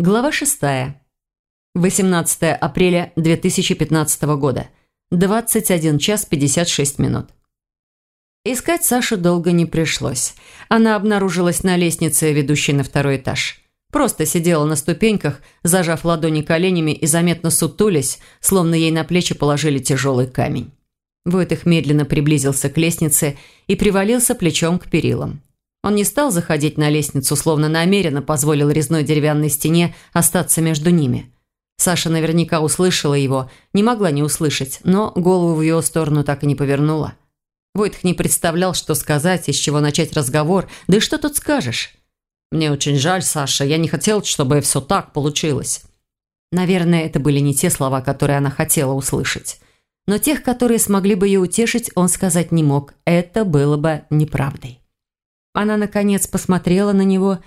Глава 6. 18 апреля 2015 года. 21 час 56 минут. Искать Сашу долго не пришлось. Она обнаружилась на лестнице, ведущей на второй этаж. Просто сидела на ступеньках, зажав ладони коленями и заметно сутулись, словно ей на плечи положили тяжелый камень. Войтых медленно приблизился к лестнице и привалился плечом к перилам. Он не стал заходить на лестницу, словно намеренно позволил резной деревянной стене остаться между ними. Саша наверняка услышала его, не могла не услышать, но голову в его сторону так и не повернула. Войтх не представлял, что сказать, из чего начать разговор, да и что тут скажешь. «Мне очень жаль, Саша, я не хотел, чтобы все так получилось». Наверное, это были не те слова, которые она хотела услышать. Но тех, которые смогли бы ее утешить, он сказать не мог. Это было бы неправдой. Она, наконец, посмотрела на него.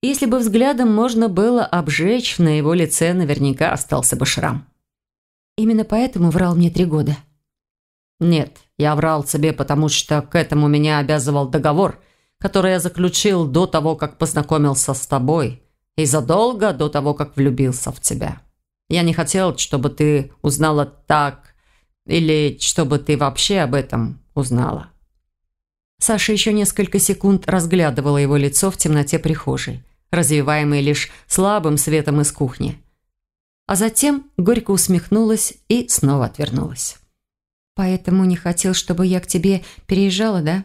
Если бы взглядом можно было обжечь, на его лице наверняка остался бы шрам. «Именно поэтому врал мне три года?» «Нет, я врал себе, потому что к этому меня обязывал договор, который я заключил до того, как познакомился с тобой, и задолго до того, как влюбился в тебя. Я не хотел, чтобы ты узнала так, или чтобы ты вообще об этом узнала». Саша еще несколько секунд разглядывала его лицо в темноте прихожей, развиваемой лишь слабым светом из кухни. А затем горько усмехнулась и снова отвернулась. «Поэтому не хотел, чтобы я к тебе переезжала, да?»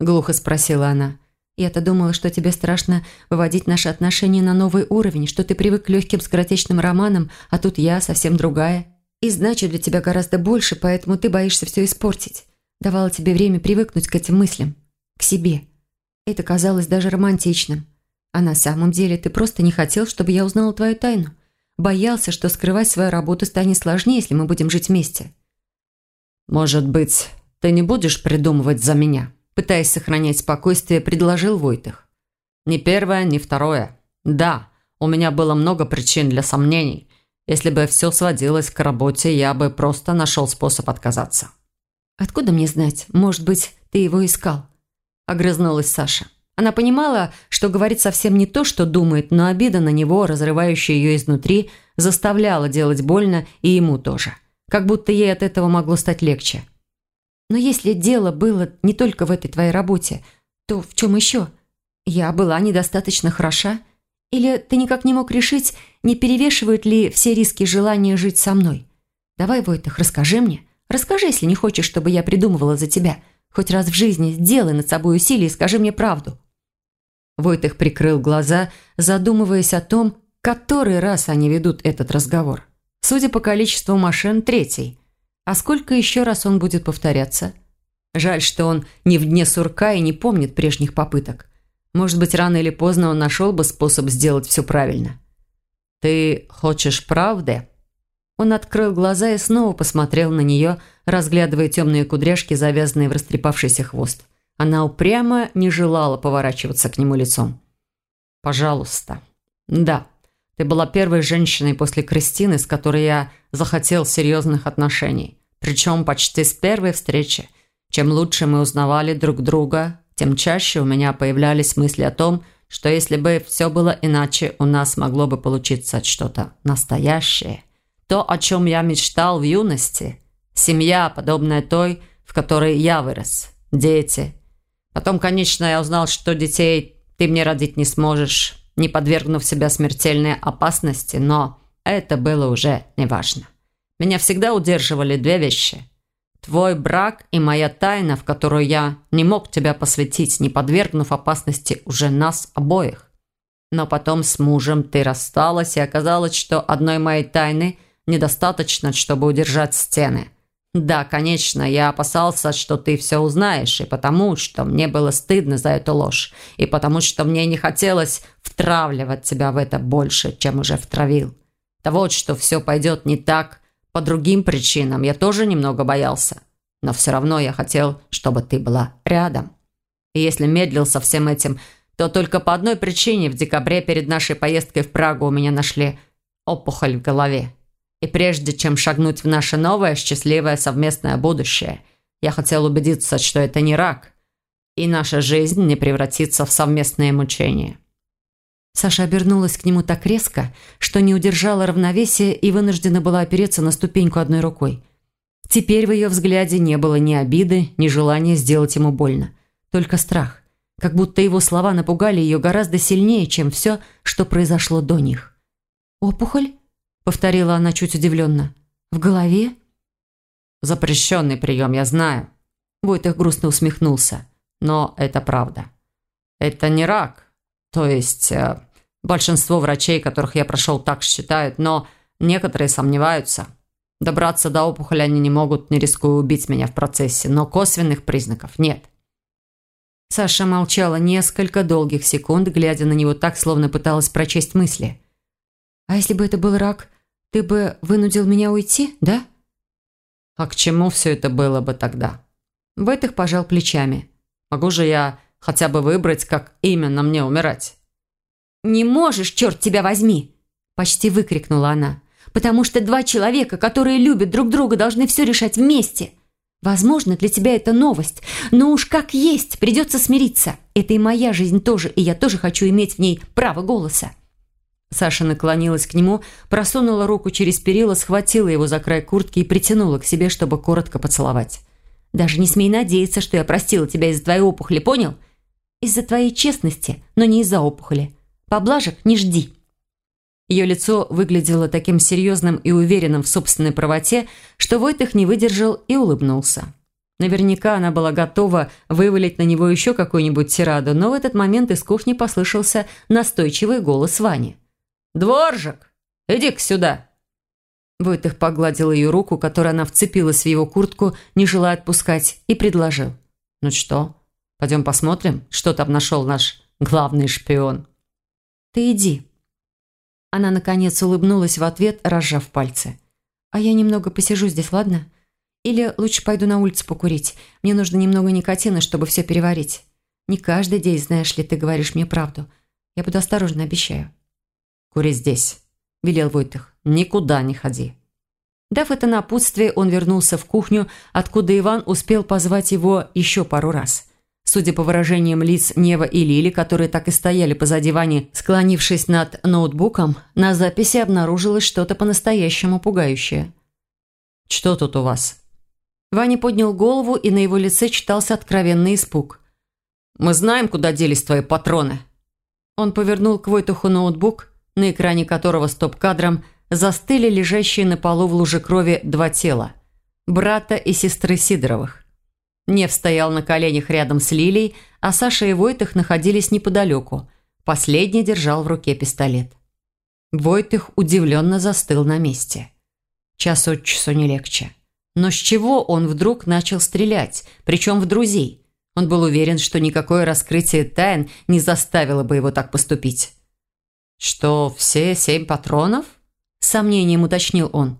Глухо спросила она. «Я-то думала, что тебе страшно выводить наши отношения на новый уровень, что ты привык к легким скоротечным романам, а тут я совсем другая. И значит для тебя гораздо больше, поэтому ты боишься все испортить давала тебе время привыкнуть к этим мыслям, к себе. Это казалось даже романтичным. А на самом деле ты просто не хотел, чтобы я узнала твою тайну. Боялся, что скрывать свою работу станет сложнее, если мы будем жить вместе. «Может быть, ты не будешь придумывать за меня?» Пытаясь сохранять спокойствие, предложил Войтых. «Ни первое, ни второе. Да, у меня было много причин для сомнений. Если бы все сводилось к работе, я бы просто нашел способ отказаться. «Откуда мне знать? Может быть, ты его искал?» Огрызнулась Саша. Она понимала, что говорит совсем не то, что думает, но обида на него, разрывающая ее изнутри, заставляла делать больно и ему тоже. Как будто ей от этого могло стать легче. «Но если дело было не только в этой твоей работе, то в чем еще? Я была недостаточно хороша? Или ты никак не мог решить, не перевешивают ли все риски желания жить со мной? Давай, Войтах, расскажи мне». Расскажи, если не хочешь, чтобы я придумывала за тебя. Хоть раз в жизни сделай над собой усилие и скажи мне правду». Войтых прикрыл глаза, задумываясь о том, который раз они ведут этот разговор. Судя по количеству машин, третий. А сколько еще раз он будет повторяться? Жаль, что он не в дне сурка и не помнит прежних попыток. Может быть, рано или поздно он нашел бы способ сделать все правильно. «Ты хочешь правды?» Он открыл глаза и снова посмотрел на нее, разглядывая темные кудряшки, завязанные в растрепавшийся хвост. Она упрямо не желала поворачиваться к нему лицом. «Пожалуйста. Да, ты была первой женщиной после Кристины, с которой я захотел серьезных отношений. Причем почти с первой встречи. Чем лучше мы узнавали друг друга, тем чаще у меня появлялись мысли о том, что если бы все было иначе, у нас могло бы получиться что-то настоящее». То, о чем я мечтал в юности. Семья, подобная той, в которой я вырос. Дети. Потом, конечно, я узнал, что детей ты мне родить не сможешь, не подвергнув себя смертельной опасности, но это было уже неважно. Меня всегда удерживали две вещи. Твой брак и моя тайна, в которую я не мог тебя посвятить, не подвергнув опасности уже нас обоих. Но потом с мужем ты рассталась, и оказалось, что одной моей тайны недостаточно, чтобы удержать стены. Да, конечно, я опасался, что ты все узнаешь, и потому, что мне было стыдно за эту ложь, и потому, что мне не хотелось втравливать тебя в это больше, чем уже втравил. Да вот, что все пойдет не так, по другим причинам я тоже немного боялся. Но все равно я хотел, чтобы ты была рядом. И если медлил со всем этим, то только по одной причине в декабре перед нашей поездкой в Прагу у меня нашли опухоль в голове. И прежде чем шагнуть в наше новое счастливое совместное будущее, я хотел убедиться, что это не рак, и наша жизнь не превратится в совместное мучение. Саша обернулась к нему так резко, что не удержала равновесия и вынуждена была опереться на ступеньку одной рукой. Теперь в ее взгляде не было ни обиды, ни желания сделать ему больно. Только страх. Как будто его слова напугали ее гораздо сильнее, чем все, что произошло до них. «Опухоль?» — повторила она чуть удивленно. «В голове?» «Запрещенный прием, я знаю». Войтых грустно усмехнулся. «Но это правда. Это не рак. То есть, э, большинство врачей, которых я прошел, так считают, но некоторые сомневаются. Добраться до опухоли они не могут, не рискуя убить меня в процессе, но косвенных признаков нет». Саша молчала несколько долгих секунд, глядя на него так, словно пыталась прочесть мысли. «А если бы это был рак, ты бы вынудил меня уйти, да?» «А к чему все это было бы тогда?» Войтых пожал плечами. «Могу же я хотя бы выбрать, как именно мне умирать?» «Не можешь, черт тебя возьми!» Почти выкрикнула она. «Потому что два человека, которые любят друг друга, должны все решать вместе. Возможно, для тебя это новость, но уж как есть, придется смириться. Это и моя жизнь тоже, и я тоже хочу иметь в ней право голоса». Саша наклонилась к нему, просунула руку через перила, схватила его за край куртки и притянула к себе, чтобы коротко поцеловать. «Даже не смей надеяться, что я простила тебя из-за твоей опухоли, понял? Из-за твоей честности, но не из-за опухоли. Поблажек не жди». Ее лицо выглядело таким серьезным и уверенным в собственной правоте, что Войтых не выдержал и улыбнулся. Наверняка она была готова вывалить на него еще какую-нибудь тираду, но в этот момент из кухни послышался настойчивый голос Вани. «Дворжик, иди-ка сюда!» Войтых погладил ее руку, которой она вцепилась в его куртку, не желая отпускать, и предложил. «Ну что, пойдем посмотрим, что там нашел наш главный шпион?» «Ты иди». Она, наконец, улыбнулась в ответ, разжав пальцы. «А я немного посижу здесь, ладно? Или лучше пойду на улицу покурить. Мне нужно немного никотина, чтобы все переварить. Не каждый день, знаешь ли, ты говоришь мне правду. Я буду осторожна, обещаю». «Кури здесь», – велел Войтых. «Никуда не ходи». Дав это напутствие, он вернулся в кухню, откуда Иван успел позвать его еще пару раз. Судя по выражениям лиц Нева и Лили, которые так и стояли позади Вани, склонившись над ноутбуком, на записи обнаружилось что-то по-настоящему пугающее. «Что тут у вас?» Ваня поднял голову, и на его лице читался откровенный испуг. «Мы знаем, куда делись твои патроны». Он повернул к Войтуху ноутбук, на экране которого стоп-кадром застыли лежащие на полу в луже крови два тела – брата и сестры Сидоровых. Нев стоял на коленях рядом с Лилией, а Саша и Войтых находились неподалеку. Последний держал в руке пистолет. Войтых удивленно застыл на месте. Час от часу не легче. Но с чего он вдруг начал стрелять, причем в друзей? Он был уверен, что никакое раскрытие тайн не заставило бы его так поступить. «Что, все семь патронов?» – сомнением уточнил он.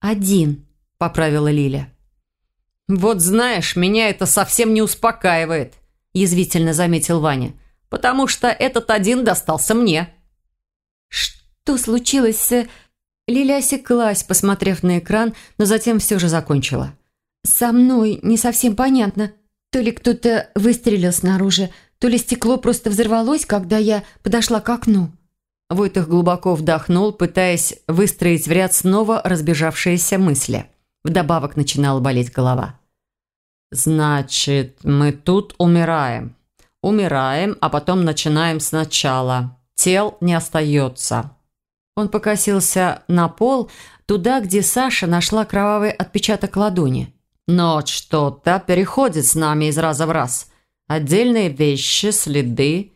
«Один», – поправила Лиля. «Вот знаешь, меня это совсем не успокаивает», – язвительно заметил Ваня. «Потому что этот один достался мне». «Что случилось с...» Лиля осеклась, посмотрев на экран, но затем все же закончила. «Со мной не совсем понятно. То ли кто-то выстрелил снаружи, то ли стекло просто взорвалось, когда я подошла к окну». Войтых глубоко вдохнул, пытаясь выстроить в ряд снова разбежавшиеся мысли. Вдобавок начинала болеть голова. «Значит, мы тут умираем. Умираем, а потом начинаем сначала. Тел не остается». Он покосился на пол, туда, где Саша нашла кровавый отпечаток ладони. «Но что-то переходит с нами из раза в раз. Отдельные вещи, следы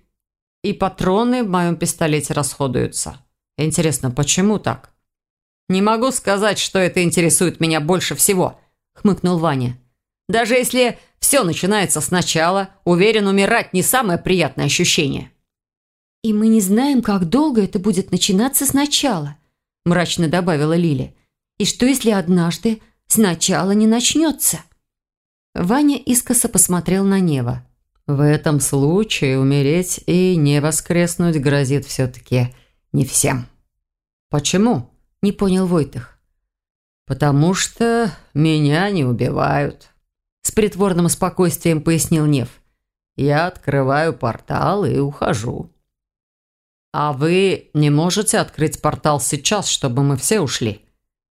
и патроны в моем пистолете расходуются. Интересно, почему так?» «Не могу сказать, что это интересует меня больше всего», – хмыкнул Ваня. «Даже если все начинается сначала, уверен, умирать не самое приятное ощущение». «И мы не знаем, как долго это будет начинаться сначала», – мрачно добавила Лиля. «И что, если однажды сначала не начнется?» Ваня искоса посмотрел на Нева. В этом случае умереть и не воскреснуть грозит все-таки не всем. «Почему?» – не понял Войтых. «Потому что меня не убивают», – с притворным спокойствием пояснил Нев. «Я открываю портал и ухожу». «А вы не можете открыть портал сейчас, чтобы мы все ушли?»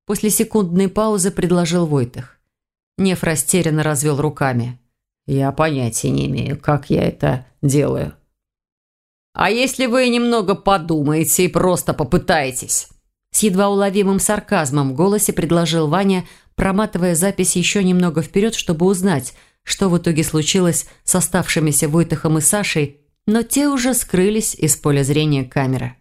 После секундной паузы предложил Войтых. Неф растерянно развел руками. «Я понятия не имею, как я это делаю». «А если вы немного подумаете и просто попытаетесь?» С едва уловимым сарказмом в голосе предложил Ваня, проматывая запись еще немного вперед, чтобы узнать, что в итоге случилось с оставшимися Войтахом и Сашей, но те уже скрылись из поля зрения камеры.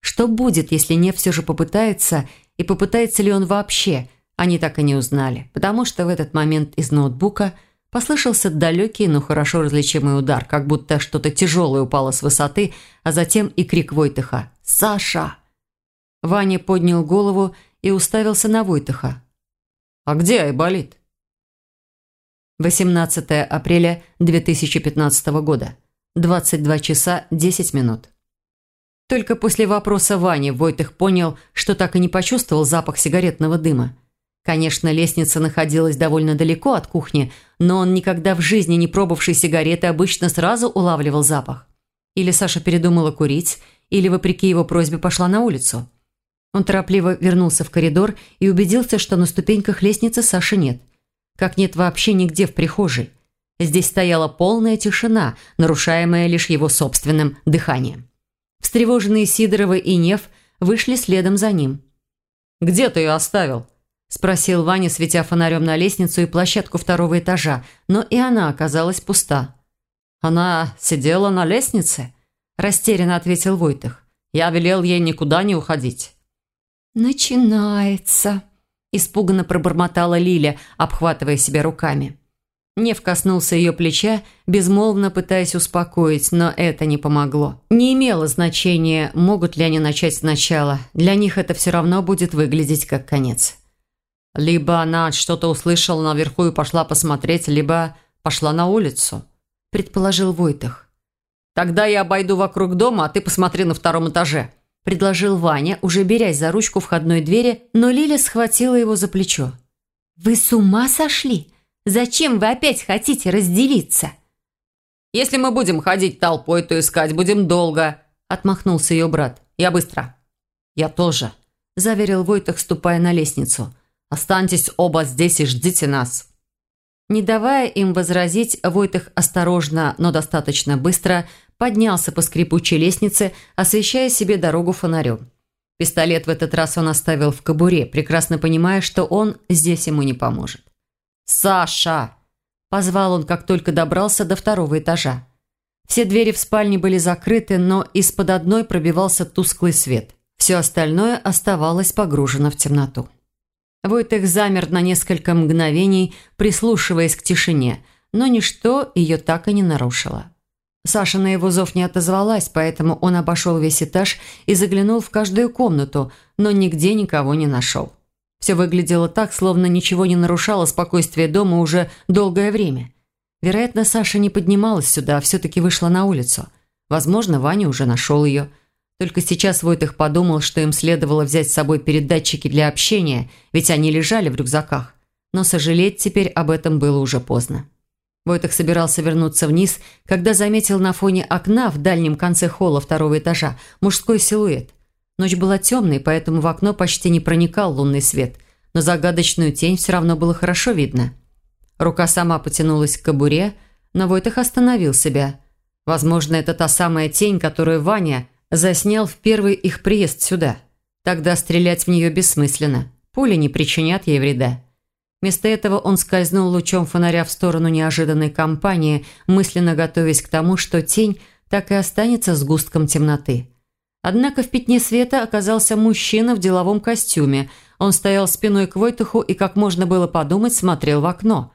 Что будет, если Нев все же попытается, и попытается ли он вообще, они так и не узнали, потому что в этот момент из ноутбука послышался далекий, но хорошо различимый удар, как будто что-то тяжелое упало с высоты, а затем и крик Войтыха «Саша!». Ваня поднял голову и уставился на Войтыха. «А где Айболит?» 18 апреля 2015 года. 22 часа 10 минут. Только после вопроса Вани Войтых понял, что так и не почувствовал запах сигаретного дыма. Конечно, лестница находилась довольно далеко от кухни, но он никогда в жизни не пробовавший сигареты обычно сразу улавливал запах. Или Саша передумала курить, или, вопреки его просьбе, пошла на улицу. Он торопливо вернулся в коридор и убедился, что на ступеньках лестницы Саши нет. Как нет вообще нигде в прихожей. Здесь стояла полная тишина, нарушаемая лишь его собственным дыханием. Встревоженные Сидоровы и Нев вышли следом за ним. «Где ты ее оставил?» – спросил Ваня, светя фонарем на лестницу и площадку второго этажа, но и она оказалась пуста. «Она сидела на лестнице?» – растерянно ответил Войтых. «Я велел ей никуда не уходить». «Начинается», – испуганно пробормотала Лиля, обхватывая себя руками. Нев коснулся ее плеча, безмолвно пытаясь успокоить, но это не помогло. Не имело значения, могут ли они начать сначала. Для них это все равно будет выглядеть как конец. Либо она что-то услышала наверху и пошла посмотреть, либо пошла на улицу, предположил Войтах. Тогда я обойду вокруг дома, а ты посмотри на втором этаже, – предложил Ваня, уже берясь за ручку входной двери, но Лиля схватила его за плечо. «Вы с ума сошли? Зачем вы опять хотите разделиться?» «Если мы будем ходить толпой, то искать будем долго», – отмахнулся ее брат. «Я быстро». «Я тоже», – заверил Войтах, ступая на лестницу. «Останьтесь оба здесь и ждите нас». Не давая им возразить, Войтых осторожно, но достаточно быстро поднялся по скрипучей лестнице, освещая себе дорогу фонарем. Пистолет в этот раз он оставил в кобуре, прекрасно понимая, что он здесь ему не поможет. «Саша!» – позвал он, как только добрался до второго этажа. Все двери в спальне были закрыты, но из-под одной пробивался тусклый свет. Все остальное оставалось погружено в темноту. Войтых замер на несколько мгновений, прислушиваясь к тишине, но ничто ее так и не нарушило. Саша на его зов не отозвалась, поэтому он обошел весь этаж и заглянул в каждую комнату, но нигде никого не нашел. Все выглядело так, словно ничего не нарушало спокойствие дома уже долгое время. Вероятно, Саша не поднималась сюда, а все-таки вышла на улицу. Возможно, Ваня уже нашел ее – только сейчас Войтых подумал, что им следовало взять с собой передатчики для общения, ведь они лежали в рюкзаках. Но сожалеть теперь об этом было уже поздно. Войтых собирался вернуться вниз, когда заметил на фоне окна в дальнем конце холла второго этажа мужской силуэт. Ночь была темной, поэтому в окно почти не проникал лунный свет, но загадочную тень все равно было хорошо видно. Рука сама потянулась к кобуре, но Войтых остановил себя. Возможно, это та самая тень, которую Ваня заснял в первый их приезд сюда. Тогда стрелять в нее бессмысленно. Пули не причинят ей вреда. Вместо этого он скользнул лучом фонаря в сторону неожиданной компании, мысленно готовясь к тому, что тень так и останется сгустком темноты. Однако в пятне света оказался мужчина в деловом костюме. Он стоял спиной к Войтуху и, как можно было подумать, смотрел в окно.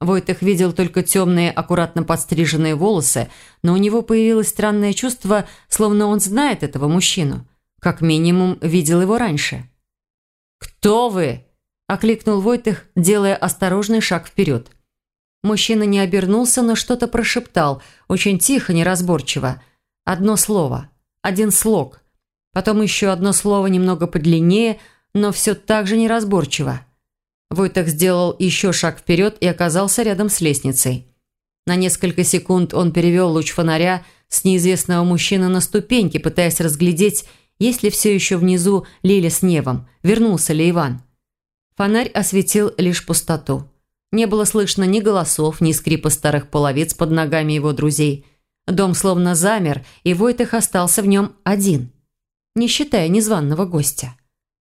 Войтых видел только темные, аккуратно подстриженные волосы, но у него появилось странное чувство, словно он знает этого мужчину. Как минимум, видел его раньше. «Кто вы?» – окликнул Войтых, делая осторожный шаг вперед. Мужчина не обернулся, но что-то прошептал, очень тихо, неразборчиво. Одно слово, один слог. Потом еще одно слово немного подлиннее, но все так же неразборчиво. Войтах сделал еще шаг вперед и оказался рядом с лестницей. На несколько секунд он перевел луч фонаря с неизвестного мужчины на ступеньке, пытаясь разглядеть, есть ли все еще внизу Лиля с Невом, вернулся ли Иван. Фонарь осветил лишь пустоту. Не было слышно ни голосов, ни скрипа старых половиц под ногами его друзей. Дом словно замер, и Войтых остался в нем один, не считая незваного гостя.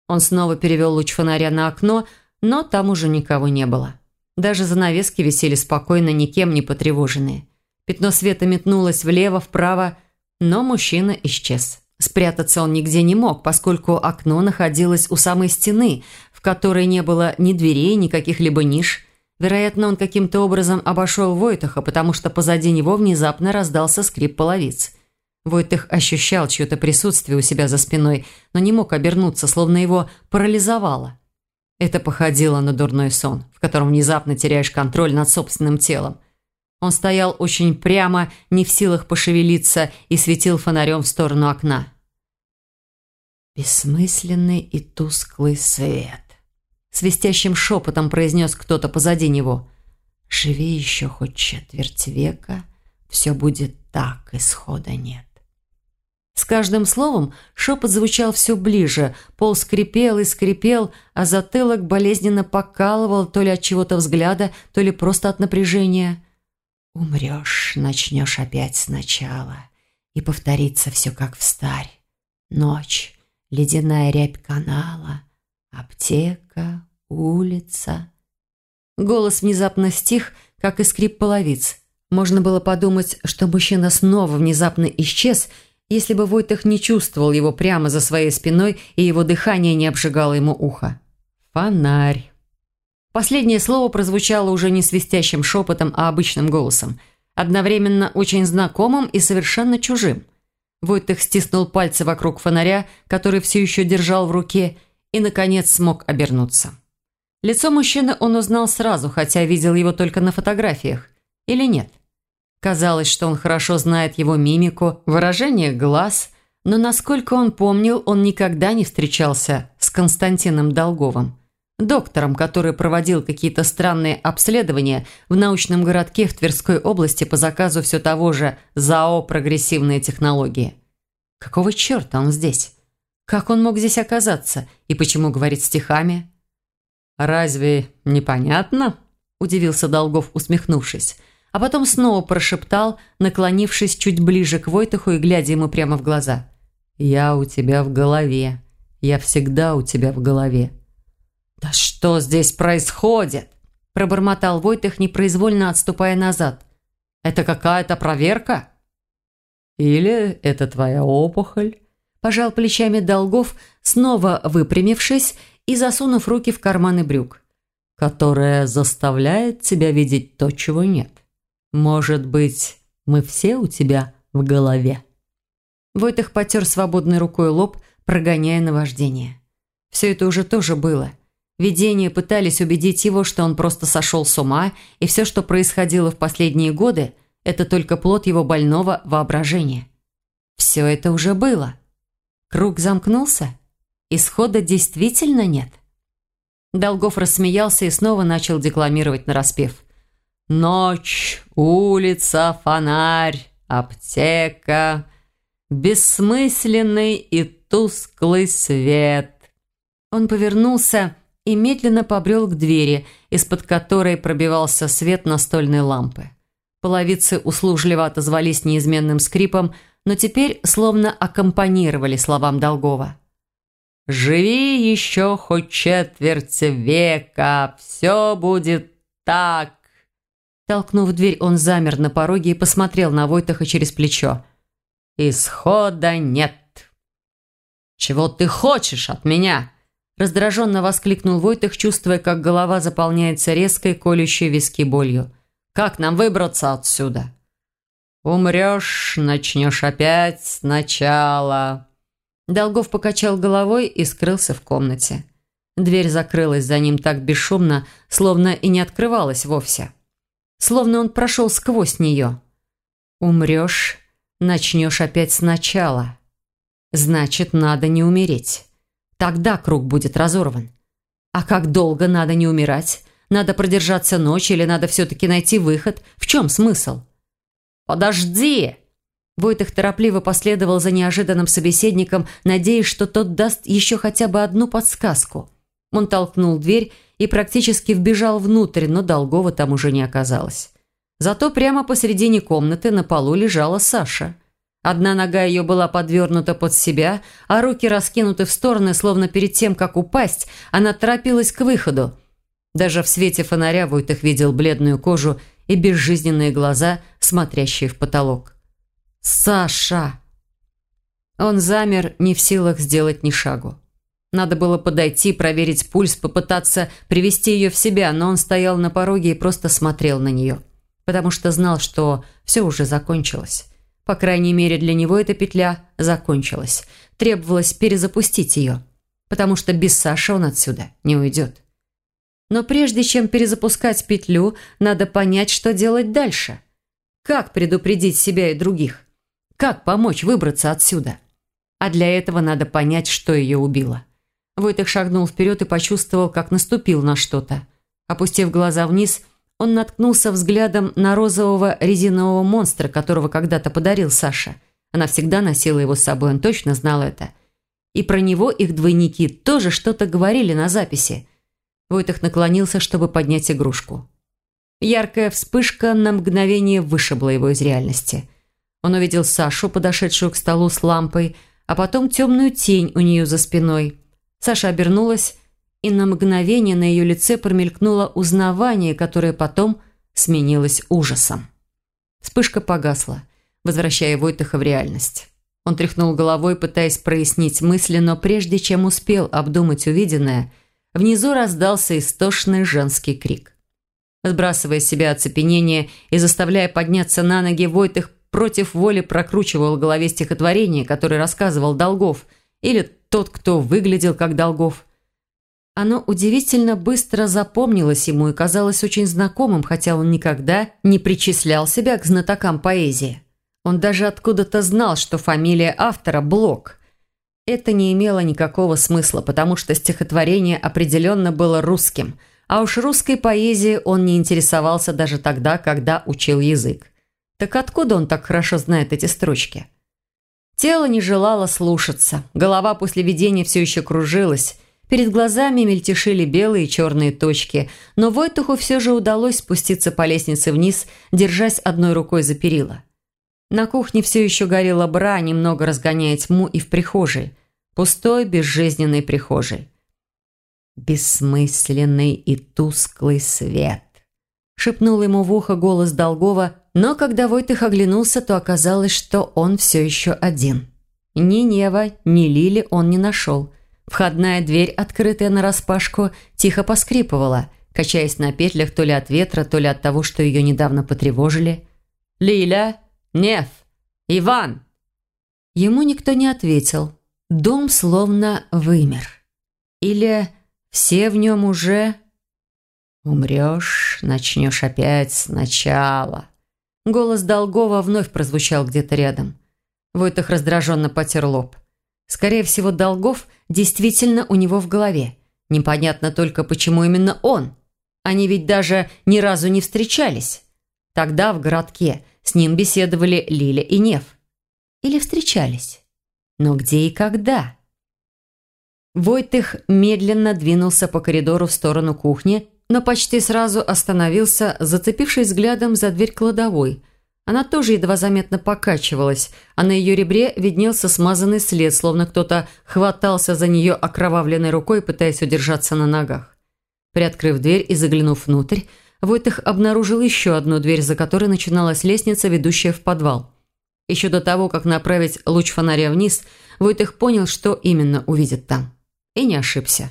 Он снова перевел луч фонаря на окно, но там уже никого не было. Даже занавески висели спокойно, никем не потревоженные. Пятно света метнулось влево, вправо, но мужчина исчез. Спрятаться он нигде не мог, поскольку окно находилось у самой стены, в которой не было ни дверей, ни каких-либо ниш. Вероятно, он каким-то образом обошел Войтаха, потому что позади него внезапно раздался скрип половиц. Войтых ощущал чье-то присутствие у себя за спиной, но не мог обернуться, словно его парализовало. Это походило на дурной сон, в котором внезапно теряешь контроль над собственным телом. Он стоял очень прямо, не в силах пошевелиться, и светил фонарем в сторону окна. «Бессмысленный и тусклый свет», — свистящим шепотом произнес кто-то позади него. «Живи еще хоть четверть века, все будет так, исхода нет». С каждым словом шепот звучал все ближе, пол скрипел и скрипел, а затылок болезненно покалывал то ли от чего-то взгляда, то ли просто от напряжения. Умрешь, начнешь опять сначала, и повторится все как в старь. Ночь, ледяная рябь канала, аптека, улица. Голос внезапно стих, как и скрип половиц. Можно было подумать, что мужчина снова внезапно исчез – если бы Войтах не чувствовал его прямо за своей спиной и его дыхание не обжигало ему ухо. «Фонарь». Последнее слово прозвучало уже не свистящим шепотом, а обычным голосом. Одновременно очень знакомым и совершенно чужим. Войтых стиснул пальцы вокруг фонаря, который все еще держал в руке, и, наконец, смог обернуться. Лицо мужчины он узнал сразу, хотя видел его только на фотографиях. Или нет? Казалось, что он хорошо знает его мимику, выражение глаз, но, насколько он помнил, он никогда не встречался с Константином Долговым, доктором, который проводил какие-то странные обследования в научном городке в Тверской области по заказу все того же ЗАО «Прогрессивные технологии». Какого черта он здесь? Как он мог здесь оказаться? И почему говорит стихами? «Разве непонятно?» – удивился Долгов, усмехнувшись а потом снова прошептал, наклонившись чуть ближе к Войтаху и глядя ему прямо в глаза. «Я у тебя в голове. Я всегда у тебя в голове». «Да что здесь происходит?» пробормотал Войтах, непроизвольно отступая назад. «Это какая-то проверка?» «Или это твоя опухоль?» Пожал плечами Долгов, снова выпрямившись и засунув руки в карманы брюк. «Которая заставляет тебя видеть то, чего нет». «Может быть, мы все у тебя в голове?» Войтых потер свободной рукой лоб, прогоняя наваждение. Все это уже тоже было. Видения пытались убедить его, что он просто сошел с ума, и все, что происходило в последние годы, это только плод его больного воображения. Все это уже было. Круг замкнулся? Исхода действительно нет? Долгов рассмеялся и снова начал декламировать нараспев. Ночь, улица, фонарь, аптека, бессмысленный и тусклый свет. Он повернулся и медленно побрел к двери, из-под которой пробивался свет настольной лампы. Половицы услужливо отозвались неизменным скрипом, но теперь словно аккомпанировали словам Долгова. «Живи еще хоть четверть века, все будет так, Толкнув дверь, он замер на пороге и посмотрел на Войтаха через плечо. «Исхода нет!» «Чего ты хочешь от меня?» Раздраженно воскликнул Войтах, чувствуя, как голова заполняется резкой, колющей виски болью. «Как нам выбраться отсюда?» «Умрешь, начнешь опять сначала». Долгов покачал головой и скрылся в комнате. Дверь закрылась за ним так бесшумно, словно и не открывалась вовсе словно он прошел сквозь нее. Умрешь, начнешь опять сначала. Значит, надо не умереть. Тогда круг будет разорван. А как долго надо не умирать? Надо продержаться ночь или надо все-таки найти выход? В чем смысл? «Подожди!» Войтых торопливо последовал за неожиданным собеседником, надеясь, что тот даст еще хотя бы одну подсказку. Он толкнул дверь и практически вбежал внутрь, но Долгова там уже не оказалось. Зато прямо посредине комнаты на полу лежала Саша. Одна нога ее была подвернута под себя, а руки раскинуты в стороны, словно перед тем, как упасть, она торопилась к выходу. Даже в свете фонаря Войтых видел бледную кожу и безжизненные глаза, смотрящие в потолок. «Саша!» Он замер, не в силах сделать ни шагу. Надо было подойти, проверить пульс, попытаться привести ее в себя, но он стоял на пороге и просто смотрел на нее, потому что знал, что все уже закончилось. По крайней мере, для него эта петля закончилась. Требовалось перезапустить ее, потому что без Саши он отсюда не уйдет. Но прежде чем перезапускать петлю, надо понять, что делать дальше. Как предупредить себя и других? Как помочь выбраться отсюда? А для этого надо понять, что ее убило. Войтых шагнул вперед и почувствовал, как наступил на что-то. Опустив глаза вниз, он наткнулся взглядом на розового резинового монстра, которого когда-то подарил Саша. Она всегда носила его с собой, он точно знал это. И про него их двойники тоже что-то говорили на записи. Войтых наклонился, чтобы поднять игрушку. Яркая вспышка на мгновение вышибла его из реальности – он увидел Сашу, подошедшую к столу с лампой, а потом темную тень у нее за спиной. Саша обернулась, и на мгновение на ее лице промелькнуло узнавание, которое потом сменилось ужасом. Вспышка погасла, возвращая Войтаха в реальность. Он тряхнул головой, пытаясь прояснить мысли, но прежде чем успел обдумать увиденное, внизу раздался истошный женский крик. Сбрасывая с себя оцепенение и заставляя подняться на ноги, Войтых против воли прокручивал в голове стихотворение, которое рассказывал Долгов, или тот, кто выглядел как Долгов. Оно удивительно быстро запомнилось ему и казалось очень знакомым, хотя он никогда не причислял себя к знатокам поэзии. Он даже откуда-то знал, что фамилия автора – Блок. Это не имело никакого смысла, потому что стихотворение определенно было русским, а уж русской поэзией он не интересовался даже тогда, когда учил язык. Так откуда он так хорошо знает эти строчки? Тело не желало слушаться. Голова после видения все еще кружилась. Перед глазами мельтешили белые и черные точки. Но Войтуху все же удалось спуститься по лестнице вниз, держась одной рукой за перила. На кухне все еще горела бра, немного разгоняя тьму и в прихожей. Пустой, безжизненной прихожей. «Бессмысленный и тусклый свет», — шепнул ему в ухо голос Долгова, но когда Войтых оглянулся, то оказалось, что он все еще один. Ни Нева, ни Лили он не нашел. Входная дверь, открытая нараспашку, тихо поскрипывала, качаясь на петлях то ли от ветра, то ли от того, что ее недавно потревожили. «Лиля! Нев! Иван!» Ему никто не ответил. Дом словно вымер. Или все в нем уже... «Умрешь, начнешь опять сначала», Голос Долгова вновь прозвучал где-то рядом. Войтах раздраженно потер лоб. Скорее всего, Долгов действительно у него в голове. Непонятно только, почему именно он. Они ведь даже ни разу не встречались. Тогда в городке с ним беседовали Лиля и Нев. Или встречались? Но где и когда? Войтых медленно двинулся по коридору в сторону кухни, но почти сразу остановился, зацепившись взглядом за дверь кладовой. Она тоже едва заметно покачивалась, а на ее ребре виднелся смазанный след, словно кто-то хватался за нее окровавленной рукой, пытаясь удержаться на ногах. Приоткрыв дверь и заглянув внутрь, Войтых обнаружил еще одну дверь, за которой начиналась лестница, ведущая в подвал. Еще до того, как направить луч фонаря вниз, Войтых понял, что именно увидит там. И не ошибся.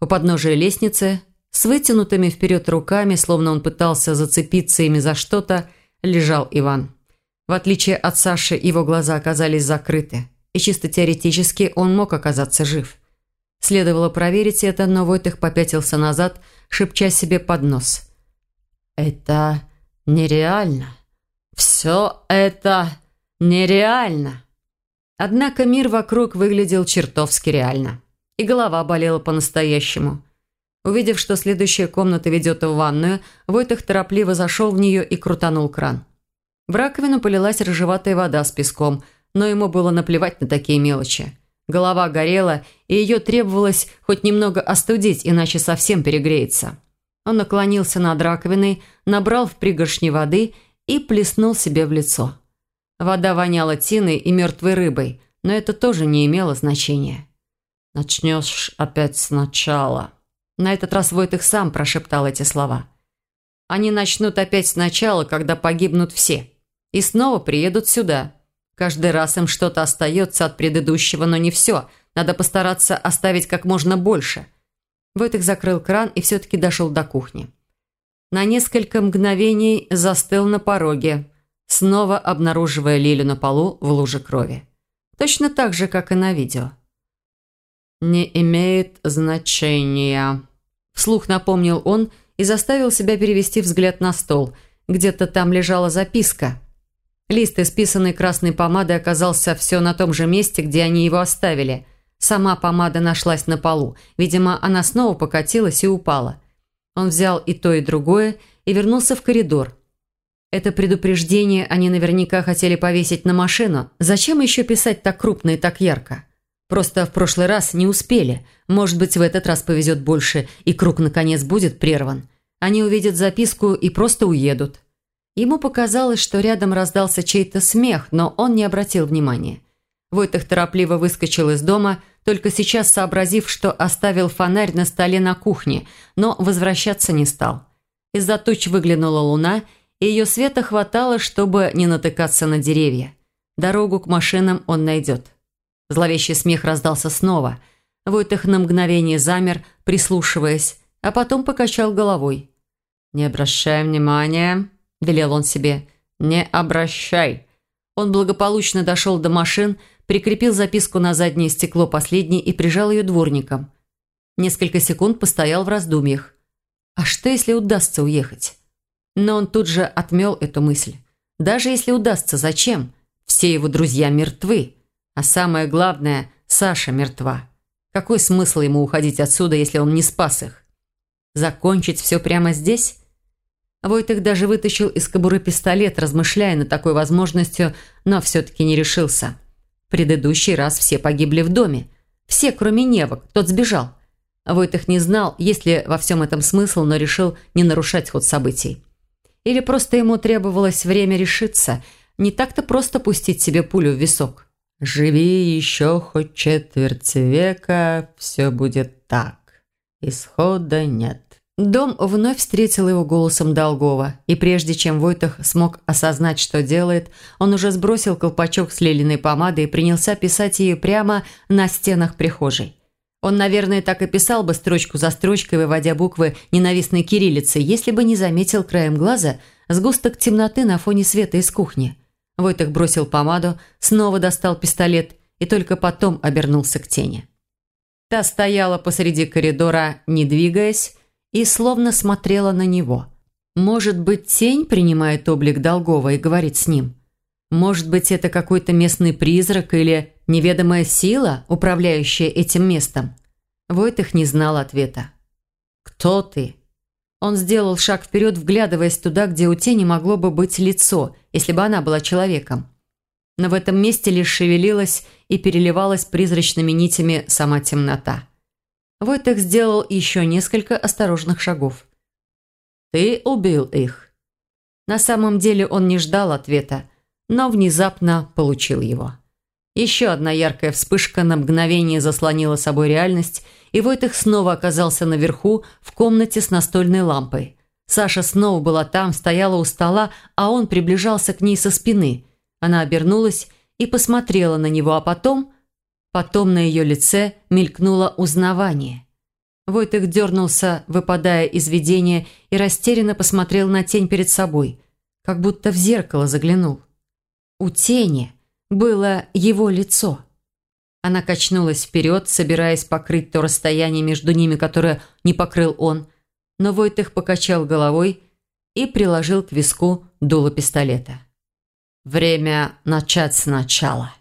У подножия лестницы с вытянутыми вперед руками, словно он пытался зацепиться ими за что-то, лежал Иван. В отличие от Саши, его глаза оказались закрыты, и чисто теоретически он мог оказаться жив. Следовало проверить это, но Войтых попятился назад, шепча себе под нос. «Это нереально. Все это нереально». Однако мир вокруг выглядел чертовски реально. И голова болела по-настоящему. Увидев, что следующая комната ведет в ванную, Войтах торопливо зашел в нее и крутанул кран. В раковину полилась рыжеватая вода с песком, но ему было наплевать на такие мелочи. Голова горела, и ее требовалось хоть немного остудить, иначе совсем перегреется. Он наклонился над раковиной, набрал в пригоршни воды и плеснул себе в лицо. Вода воняла тиной и мертвой рыбой, но это тоже не имело значения. «Начнешь опять сначала». На этот раз Войтых сам прошептал эти слова. «Они начнут опять сначала, когда погибнут все. И снова приедут сюда. Каждый раз им что-то остается от предыдущего, но не все. Надо постараться оставить как можно больше». Войтых закрыл кран и все-таки дошел до кухни. На несколько мгновений застыл на пороге, снова обнаруживая Лилю на полу в луже крови. Точно так же, как и на видео. «Не имеет значения», – вслух напомнил он и заставил себя перевести взгляд на стол. Где-то там лежала записка. Лист, исписанный красной помадой, оказался все на том же месте, где они его оставили. Сама помада нашлась на полу. Видимо, она снова покатилась и упала. Он взял и то, и другое и вернулся в коридор. Это предупреждение они наверняка хотели повесить на машину. Зачем еще писать так крупно и так ярко? Просто в прошлый раз не успели. Может быть, в этот раз повезет больше, и круг наконец будет прерван. Они увидят записку и просто уедут. Ему показалось, что рядом раздался чей-то смех, но он не обратил внимания. Войтах торопливо выскочил из дома, только сейчас сообразив, что оставил фонарь на столе на кухне, но возвращаться не стал. Из-за туч выглянула луна, и ее света хватало, чтобы не натыкаться на деревья. Дорогу к машинам он найдет. Зловещий смех раздался снова. Войтых на мгновение замер, прислушиваясь, а потом покачал головой. «Не обращай внимания», – велел он себе. «Не обращай». Он благополучно дошел до машин, прикрепил записку на заднее стекло последней и прижал ее дворником. Несколько секунд постоял в раздумьях. А что, если удастся уехать? Но он тут же отмел эту мысль. Даже если удастся, зачем? Все его друзья мертвы. А самое главное, Саша мертва. Какой смысл ему уходить отсюда, если он не спас их? Закончить все прямо здесь? Войтых даже вытащил из кобуры пистолет, размышляя над такой возможностью, но все-таки не решился. В предыдущий раз все погибли в доме. Все, кроме Невок. Тот сбежал. Войтых не знал, есть ли во всем этом смысл, но решил не нарушать ход событий. Или просто ему требовалось время решиться. Не так-то просто пустить себе пулю в висок. Живи еще хоть четверть века, все будет так. Исхода нет. Дом вновь встретил его голосом Долгова, и прежде чем Войтах смог осознать, что делает, он уже сбросил колпачок с лилиной помадой и принялся писать ее прямо на стенах прихожей. Он, наверное, так и писал бы строчку за строчкой, выводя буквы ненавистной кириллицы, если бы не заметил краем глаза сгусток темноты на фоне света из кухни – Войтых бросил помаду, снова достал пистолет и только потом обернулся к тени. Та стояла посреди коридора, не двигаясь, и словно смотрела на него. Может быть, тень принимает облик Долгова и говорит с ним? Может быть, это какой-то местный призрак или неведомая сила, управляющая этим местом? Войтых не знал ответа. «Кто ты?» Он сделал шаг вперед, вглядываясь туда, где у тени могло бы быть лицо, если бы она была человеком. Но в этом месте лишь шевелилась и переливалась призрачными нитями сама темнота. Войтек сделал еще несколько осторожных шагов. «Ты убил их». На самом деле он не ждал ответа, но внезапно получил его. Еще одна яркая вспышка на мгновение заслонила собой реальность, и Войтых снова оказался наверху, в комнате с настольной лампой. Саша снова была там, стояла у стола, а он приближался к ней со спины. Она обернулась и посмотрела на него, а потом... Потом на ее лице мелькнуло узнавание. Войтых дернулся, выпадая из видения, и растерянно посмотрел на тень перед собой, как будто в зеркало заглянул. У тени было его лицо. Она качнулась вперед, собираясь покрыть то расстояние между ними, которое не покрыл он, но Войтых покачал головой и приложил к виску дуло пистолета. «Время начать сначала».